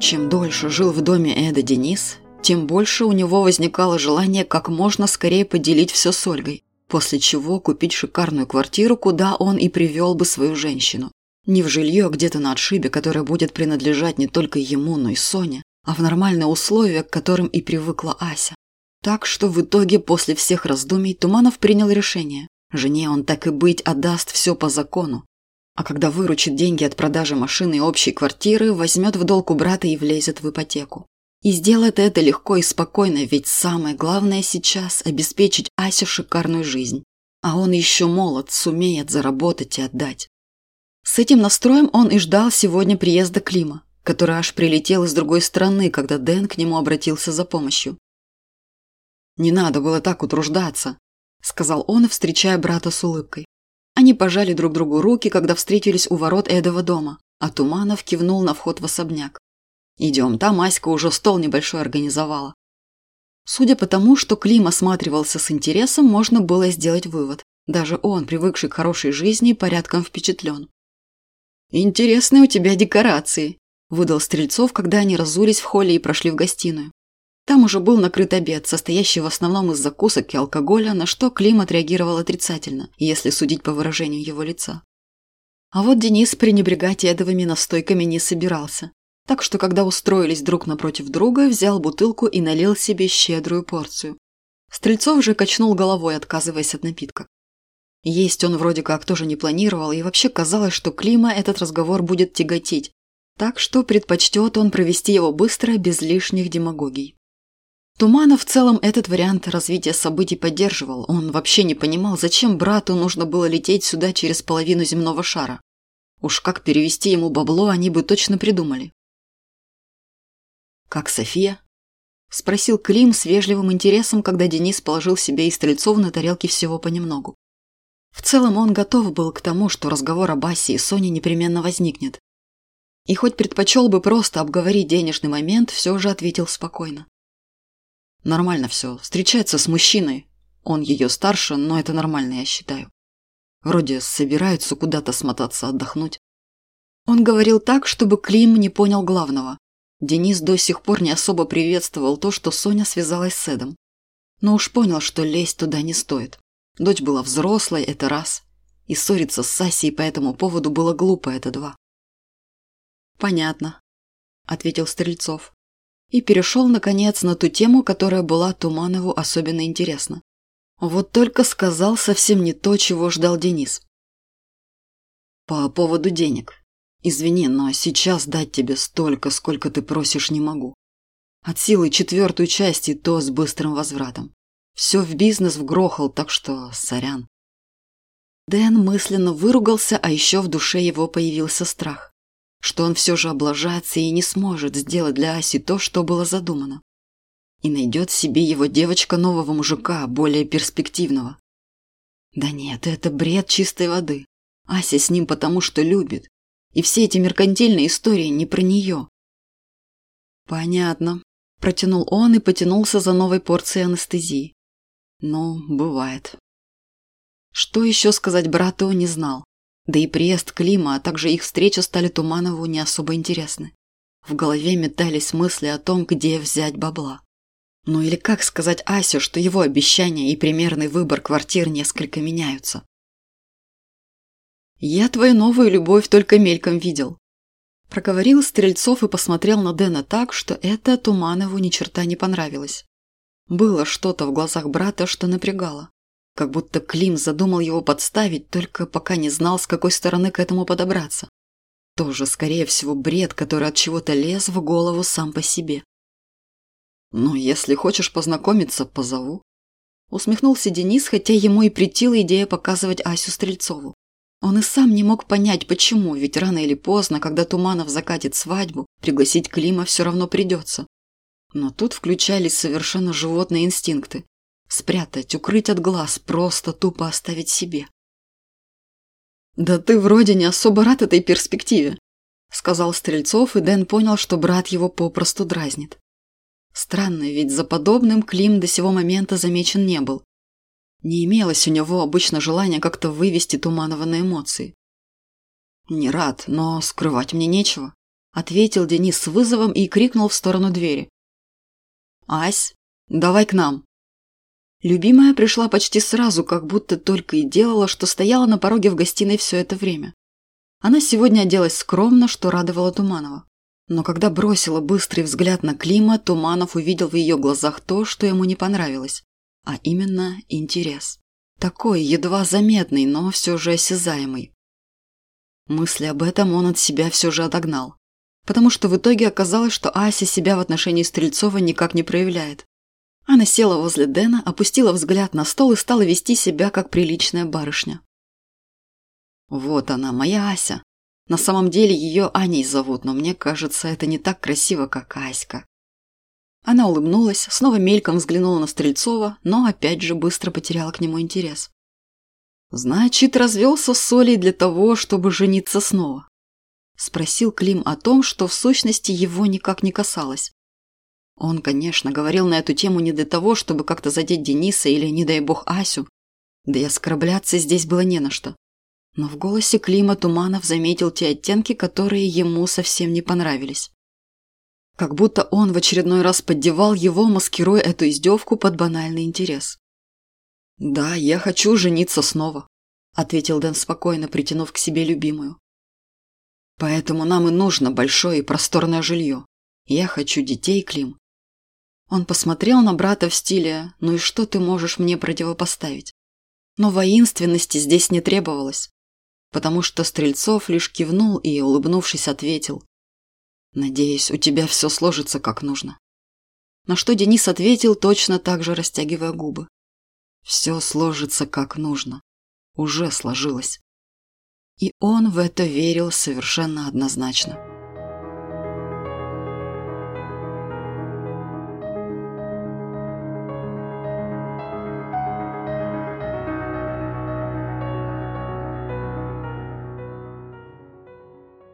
Чем дольше жил в доме Эда Денис, тем больше у него возникало желание как можно скорее поделить все с Ольгой, после чего купить шикарную квартиру, куда он и привел бы свою женщину. Не в жилье где-то на отшибе, которое будет принадлежать не только ему, но и Соне, а в нормальные условия, к которым и привыкла Ася. Так что в итоге, после всех раздумий, Туманов принял решение. Жене он так и быть отдаст все по закону. А когда выручит деньги от продажи машины и общей квартиры, возьмет в долг у брата и влезет в ипотеку. И сделает это легко и спокойно, ведь самое главное сейчас – обеспечить Асе шикарную жизнь. А он еще молод, сумеет заработать и отдать. С этим настроем он и ждал сегодня приезда Клима, который аж прилетел из другой страны, когда Дэн к нему обратился за помощью. «Не надо было так утруждаться», – сказал он, встречая брата с улыбкой. Они пожали друг другу руки, когда встретились у ворот Эдова дома, а Туманов кивнул на вход в особняк. «Идем, там Аська уже стол небольшой организовала». Судя по тому, что Клим осматривался с интересом, можно было сделать вывод. Даже он, привыкший к хорошей жизни, порядком впечатлен. «Интересные у тебя декорации», – выдал Стрельцов, когда они разулись в холле и прошли в гостиную. Там уже был накрыт обед, состоящий в основном из закусок и алкоголя, на что Клим отреагировал отрицательно, если судить по выражению его лица. А вот Денис пренебрегать эдовыми настойками не собирался. Так что, когда устроились друг напротив друга, взял бутылку и налил себе щедрую порцию. Стрельцов же качнул головой, отказываясь от напитка. Есть он вроде как тоже не планировал, и вообще казалось, что Клима этот разговор будет тяготить, так что предпочтет он провести его быстро, без лишних демагогий. Туманов в целом этот вариант развития событий поддерживал. Он вообще не понимал, зачем брату нужно было лететь сюда через половину земного шара. Уж как перевести ему бабло, они бы точно придумали. «Как София?» – спросил Клим с вежливым интересом, когда Денис положил себе и Стрельцов на тарелке всего понемногу. В целом он готов был к тому, что разговор об Асе и Соне непременно возникнет. И хоть предпочел бы просто обговорить денежный момент, все же ответил спокойно. Нормально все. Встречается с мужчиной. Он ее старше, но это нормально, я считаю. Вроде собираются куда-то смотаться, отдохнуть. Он говорил так, чтобы Клим не понял главного. Денис до сих пор не особо приветствовал то, что Соня связалась с Эдом. Но уж понял, что лезть туда не стоит. Дочь была взрослой, это раз. И ссориться с Сасей по этому поводу было глупо, это два. «Понятно», – ответил Стрельцов и перешел, наконец, на ту тему, которая была Туманову особенно интересна. Вот только сказал совсем не то, чего ждал Денис. «По поводу денег. Извини, но сейчас дать тебе столько, сколько ты просишь, не могу. От силы четвертую часть и то с быстрым возвратом. Все в бизнес вгрохал, так что сорян». Дэн мысленно выругался, а еще в душе его появился страх что он все же облажается и не сможет сделать для Аси то, что было задумано. И найдет себе его девочка нового мужика, более перспективного. Да нет, это бред чистой воды. Ася с ним потому, что любит. И все эти меркантильные истории не про нее. Понятно. Протянул он и потянулся за новой порцией анестезии. Ну, бывает. Что еще сказать брату, не знал. Да и приезд Клима, а также их встреча стали Туманову не особо интересны. В голове метались мысли о том, где взять бабла. Ну или как сказать Асе, что его обещания и примерный выбор квартир несколько меняются. «Я твою новую любовь только мельком видел», – проговорил Стрельцов и посмотрел на Дэна так, что это Туманову ни черта не понравилось. Было что-то в глазах брата, что напрягало. Как будто Клим задумал его подставить, только пока не знал, с какой стороны к этому подобраться. Тоже, скорее всего, бред, который от чего-то лез в голову сам по себе. «Ну, если хочешь познакомиться, позову». Усмехнулся Денис, хотя ему и претила идея показывать Асю Стрельцову. Он и сам не мог понять, почему, ведь рано или поздно, когда Туманов закатит свадьбу, пригласить Клима все равно придется. Но тут включались совершенно животные инстинкты. Спрятать, укрыть от глаз, просто тупо оставить себе. «Да ты вроде не особо рад этой перспективе», – сказал Стрельцов, и Дэн понял, что брат его попросту дразнит. Странно, ведь за подобным Клим до сего момента замечен не был. Не имелось у него обычно желания как-то вывести Туманова на эмоции. «Не рад, но скрывать мне нечего», – ответил Денис с вызовом и крикнул в сторону двери. «Ась, давай к нам!» Любимая пришла почти сразу, как будто только и делала, что стояла на пороге в гостиной все это время. Она сегодня оделась скромно, что радовало Туманова. Но когда бросила быстрый взгляд на Клима, Туманов увидел в ее глазах то, что ему не понравилось, а именно интерес. Такой, едва заметный, но все же осязаемый. Мысли об этом он от себя все же отогнал. Потому что в итоге оказалось, что Ася себя в отношении Стрельцова никак не проявляет. Она села возле Дэна, опустила взгляд на стол и стала вести себя как приличная барышня. Вот она, моя Ася. На самом деле ее Аней зовут, но мне кажется, это не так красиво, как Аська. Она улыбнулась, снова мельком взглянула на Стрельцова, но опять же быстро потеряла к нему интерес. «Значит, развелся с Солей для того, чтобы жениться снова?» Спросил Клим о том, что в сущности его никак не касалось. Он, конечно, говорил на эту тему не для того, чтобы как-то задеть Дениса или, не дай бог, Асю. Да и оскорбляться здесь было не на что. Но в голосе Клима Туманов заметил те оттенки, которые ему совсем не понравились. Как будто он в очередной раз поддевал его, маскируя эту издевку под банальный интерес. «Да, я хочу жениться снова», – ответил Дэн спокойно, притянув к себе любимую. «Поэтому нам и нужно большое и просторное жилье. Я хочу детей, Клим». Он посмотрел на брата в стиле «Ну и что ты можешь мне противопоставить?» Но воинственности здесь не требовалось, потому что Стрельцов лишь кивнул и, улыбнувшись, ответил «Надеюсь, у тебя все сложится как нужно». На что Денис ответил, точно так же растягивая губы. Все сложится как нужно. Уже сложилось. И он в это верил совершенно однозначно.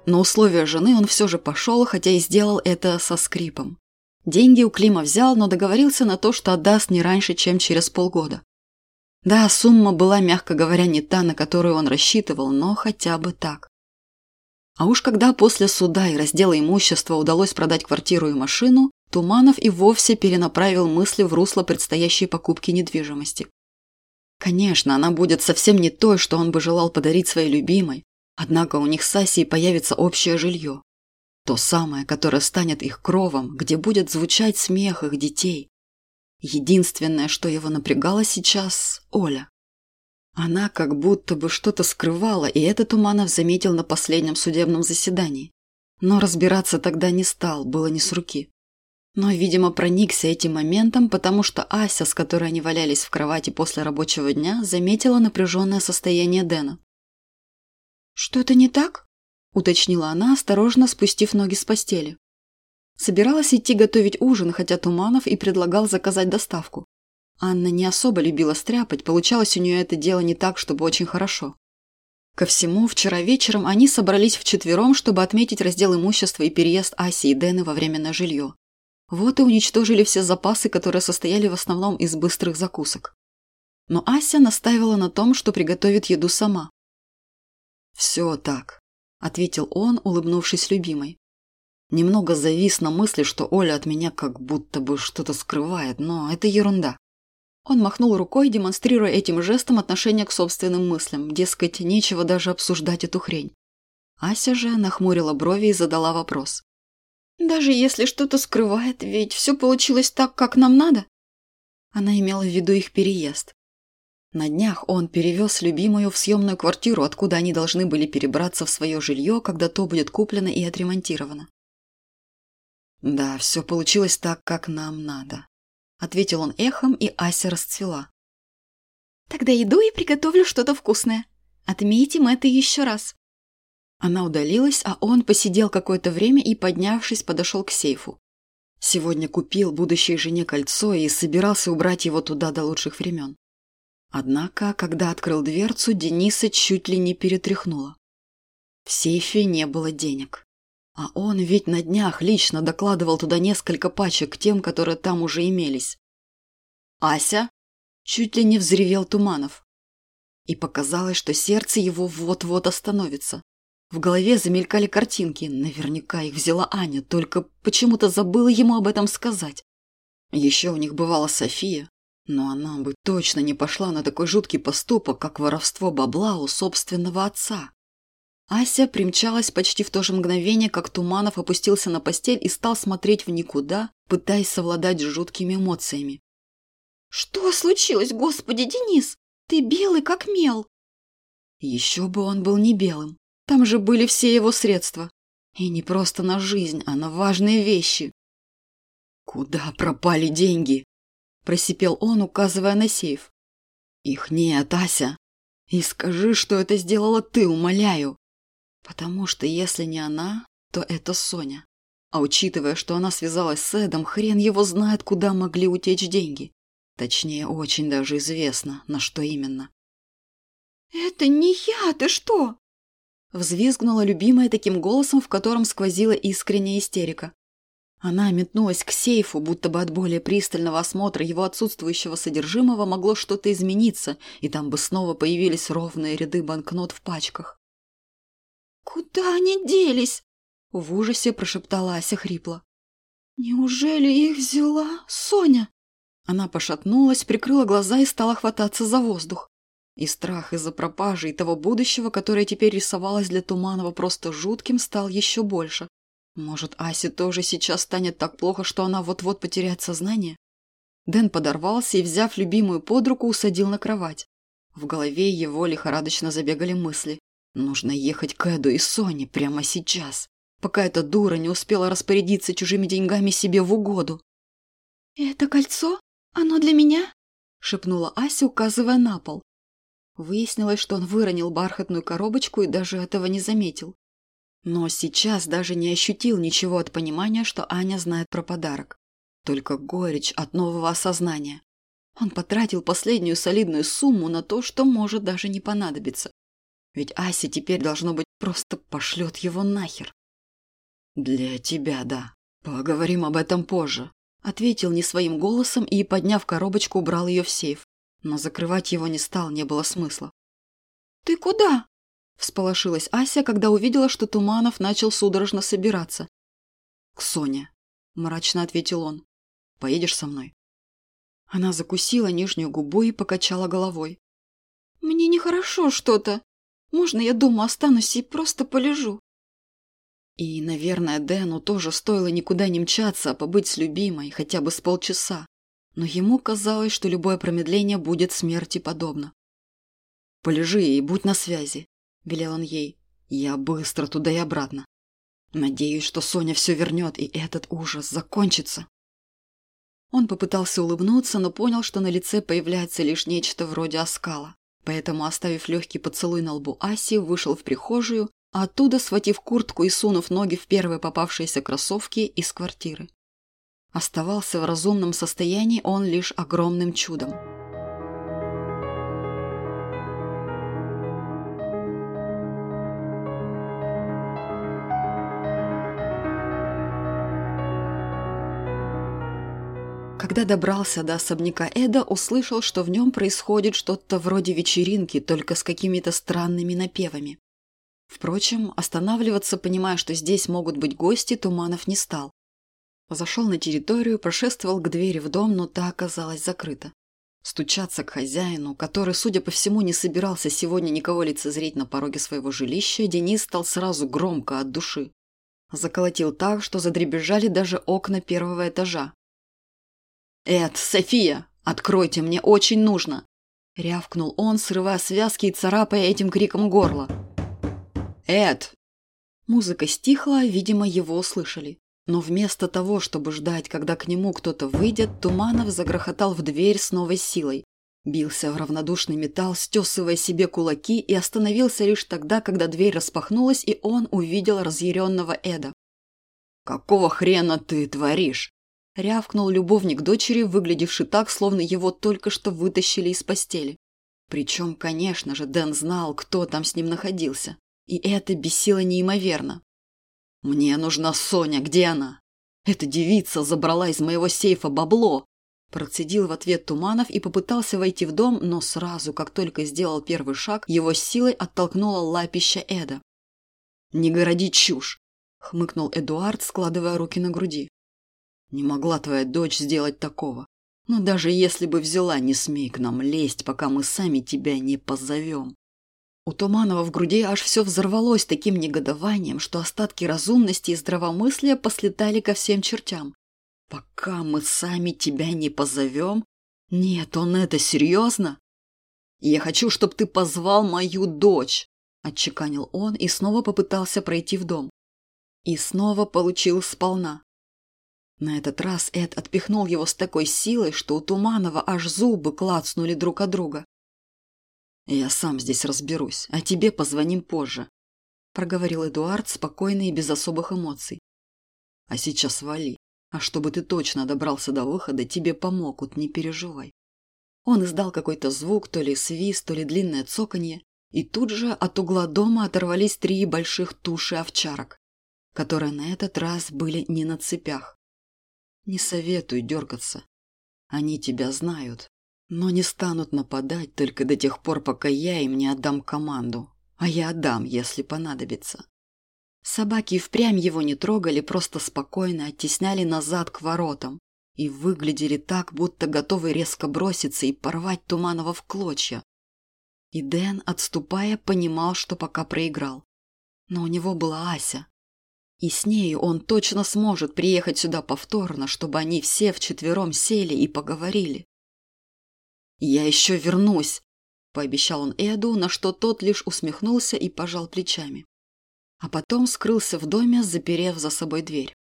На условия жены он все же пошел, хотя и сделал это со скрипом. Деньги у Клима взял, но договорился на то, что отдаст не раньше, чем через полгода. Да, сумма была, мягко говоря, не та, на которую он рассчитывал, но хотя бы так. А уж когда после суда и раздела имущества удалось продать квартиру и машину, Туманов и вовсе перенаправил мысли в русло предстоящей покупки недвижимости. Конечно, она будет совсем не той, что он бы желал подарить своей любимой, однако у них с Асей появится общее жилье. То самое, которое станет их кровом, где будет звучать смех их детей, Единственное, что его напрягало сейчас – Оля. Она как будто бы что-то скрывала, и это Туманов заметил на последнем судебном заседании. Но разбираться тогда не стал, было не с руки. Но, видимо, проникся этим моментом, потому что Ася, с которой они валялись в кровати после рабочего дня, заметила напряженное состояние Дэна. «Что-то не так?» – уточнила она, осторожно спустив ноги с постели. Собиралась идти готовить ужин, хотя Туманов и предлагал заказать доставку. Анна не особо любила стряпать, получалось у нее это дело не так, чтобы очень хорошо. Ко всему, вчера вечером они собрались вчетвером, чтобы отметить раздел имущества и переезд Аси и Дэны во временное жилье. Вот и уничтожили все запасы, которые состояли в основном из быстрых закусок. Но Ася настаивала на том, что приготовит еду сама. «Все так», – ответил он, улыбнувшись любимой. Немного завис на мысли, что Оля от меня как будто бы что-то скрывает, но это ерунда. Он махнул рукой, демонстрируя этим жестом отношение к собственным мыслям, дескать, нечего даже обсуждать эту хрень. Ася же нахмурила брови и задала вопрос. «Даже если что-то скрывает, ведь все получилось так, как нам надо?» Она имела в виду их переезд. На днях он перевез любимую в съемную квартиру, откуда они должны были перебраться в свое жилье, когда то будет куплено и отремонтировано. «Да, все получилось так, как нам надо», – ответил он эхом, и Ася расцвела. «Тогда иду и приготовлю что-то вкусное. Отметим это еще раз». Она удалилась, а он посидел какое-то время и, поднявшись, подошел к сейфу. Сегодня купил будущей жене кольцо и собирался убрать его туда до лучших времен. Однако, когда открыл дверцу, Дениса чуть ли не перетряхнула. В сейфе не было денег. А он ведь на днях лично докладывал туда несколько пачек тем, которые там уже имелись. «Ася?» – чуть ли не взревел Туманов. И показалось, что сердце его вот-вот остановится. В голове замелькали картинки. Наверняка их взяла Аня, только почему-то забыла ему об этом сказать. Еще у них бывала София, но она бы точно не пошла на такой жуткий поступок, как воровство бабла у собственного отца. Ася примчалась почти в то же мгновение, как Туманов опустился на постель и стал смотреть в никуда, пытаясь совладать с жуткими эмоциями. «Что случилось, господи, Денис? Ты белый, как мел!» Еще бы он был не белым. Там же были все его средства. И не просто на жизнь, а на важные вещи. «Куда пропали деньги?» – просипел он, указывая на сейф. «Их нет, Ася. И скажи, что это сделала ты, умоляю. Потому что если не она, то это Соня. А учитывая, что она связалась с Эдом, хрен его знает, куда могли утечь деньги. Точнее, очень даже известно, на что именно. «Это не я, ты что?» Взвизгнула любимая таким голосом, в котором сквозила искренняя истерика. Она метнулась к сейфу, будто бы от более пристального осмотра его отсутствующего содержимого могло что-то измениться, и там бы снова появились ровные ряды банкнот в пачках. «Куда они делись?» — в ужасе прошептала Ася хрипло. «Неужели их взяла Соня?» Она пошатнулась, прикрыла глаза и стала хвататься за воздух. И страх из-за пропажи и того будущего, которое теперь рисовалось для Туманова просто жутким, стал еще больше. Может, Асе тоже сейчас станет так плохо, что она вот-вот потеряет сознание? Дэн подорвался и, взяв любимую под руку, усадил на кровать. В голове его лихорадочно забегали мысли. Нужно ехать к Эду и Соне прямо сейчас, пока эта дура не успела распорядиться чужими деньгами себе в угоду. «Это кольцо? Оно для меня?» – шепнула Ася, указывая на пол. Выяснилось, что он выронил бархатную коробочку и даже этого не заметил. Но сейчас даже не ощутил ничего от понимания, что Аня знает про подарок. Только горечь от нового осознания. Он потратил последнюю солидную сумму на то, что может даже не понадобиться. Ведь Ася теперь, должно быть, просто пошлет его нахер. «Для тебя, да. Поговорим об этом позже», — ответил не своим голосом и, подняв коробочку, убрал ее в сейф. Но закрывать его не стал, не было смысла. «Ты куда?» — всполошилась Ася, когда увидела, что Туманов начал судорожно собираться. «К Соне», — мрачно ответил он. «Поедешь со мной?» Она закусила нижнюю губу и покачала головой. «Мне нехорошо что-то», можно я дома останусь и просто полежу?» И, наверное, Дэну тоже стоило никуда не мчаться, а побыть с любимой хотя бы с полчаса. Но ему казалось, что любое промедление будет смерти подобно. «Полежи и будь на связи», – велел он ей. «Я быстро туда и обратно. Надеюсь, что Соня все вернет, и этот ужас закончится». Он попытался улыбнуться, но понял, что на лице появляется лишь нечто вроде оскала. Поэтому, оставив легкий поцелуй на лбу Аси, вышел в прихожую, а оттуда, схватив куртку и сунув ноги в первые попавшиеся кроссовки, из квартиры. Оставался в разумном состоянии он лишь огромным чудом. Когда добрался до особняка Эда, услышал, что в нем происходит что-то вроде вечеринки, только с какими-то странными напевами. Впрочем, останавливаться, понимая, что здесь могут быть гости, Туманов не стал. Зашел на территорию, прошествовал к двери в дом, но та оказалась закрыта. Стучаться к хозяину, который, судя по всему, не собирался сегодня никого лицезреть на пороге своего жилища, Денис стал сразу громко от души. Заколотил так, что задребезжали даже окна первого этажа. «Эд, София, откройте, мне очень нужно!» Рявкнул он, срывая связки и царапая этим криком горло. «Эд!» Музыка стихла, видимо, его услышали. Но вместо того, чтобы ждать, когда к нему кто-то выйдет, Туманов загрохотал в дверь с новой силой. Бился в равнодушный металл, стесывая себе кулаки, и остановился лишь тогда, когда дверь распахнулась, и он увидел разъяренного Эда. «Какого хрена ты творишь?» Рявкнул любовник дочери, выглядевший так, словно его только что вытащили из постели. Причем, конечно же, Дэн знал, кто там с ним находился. И это бесило неимоверно. «Мне нужна Соня, где она?» «Эта девица забрала из моего сейфа бабло!» Процедил в ответ Туманов и попытался войти в дом, но сразу, как только сделал первый шаг, его силой оттолкнула лапища Эда. «Не городи чушь!» – хмыкнул Эдуард, складывая руки на груди. «Не могла твоя дочь сделать такого. Но даже если бы взяла, не смей к нам лезть, пока мы сами тебя не позовем». У Туманова в груди аж все взорвалось таким негодованием, что остатки разумности и здравомыслия послетали ко всем чертям. «Пока мы сами тебя не позовем? Нет, он это серьезно?» «Я хочу, чтобы ты позвал мою дочь!» – отчеканил он и снова попытался пройти в дом. И снова получил сполна. На этот раз Эд отпихнул его с такой силой, что у Туманова аж зубы клацнули друг от друга. «Я сам здесь разберусь, а тебе позвоним позже», – проговорил Эдуард спокойно и без особых эмоций. «А сейчас вали, а чтобы ты точно добрался до выхода, тебе помогут, не переживай». Он издал какой-то звук, то ли свист, то ли длинное цоканье, и тут же от угла дома оторвались три больших туши овчарок, которые на этот раз были не на цепях. Не советую дергаться. Они тебя знают, но не станут нападать только до тех пор, пока я им не отдам команду. А я отдам, если понадобится. Собаки впрямь его не трогали, просто спокойно оттесняли назад к воротам, и выглядели так, будто готовы резко броситься и порвать Туманова в клочья. И Дэн, отступая, понимал, что пока проиграл. Но у него была Ася. И с нею он точно сможет приехать сюда повторно, чтобы они все вчетвером сели и поговорили. «Я еще вернусь», – пообещал он Эду, на что тот лишь усмехнулся и пожал плечами. А потом скрылся в доме, заперев за собой дверь.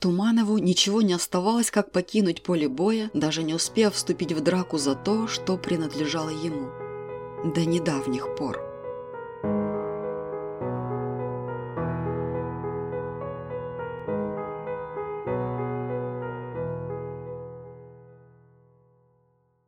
Туманову ничего не оставалось, как покинуть поле боя, даже не успев вступить в драку за то, что принадлежало ему. До недавних пор.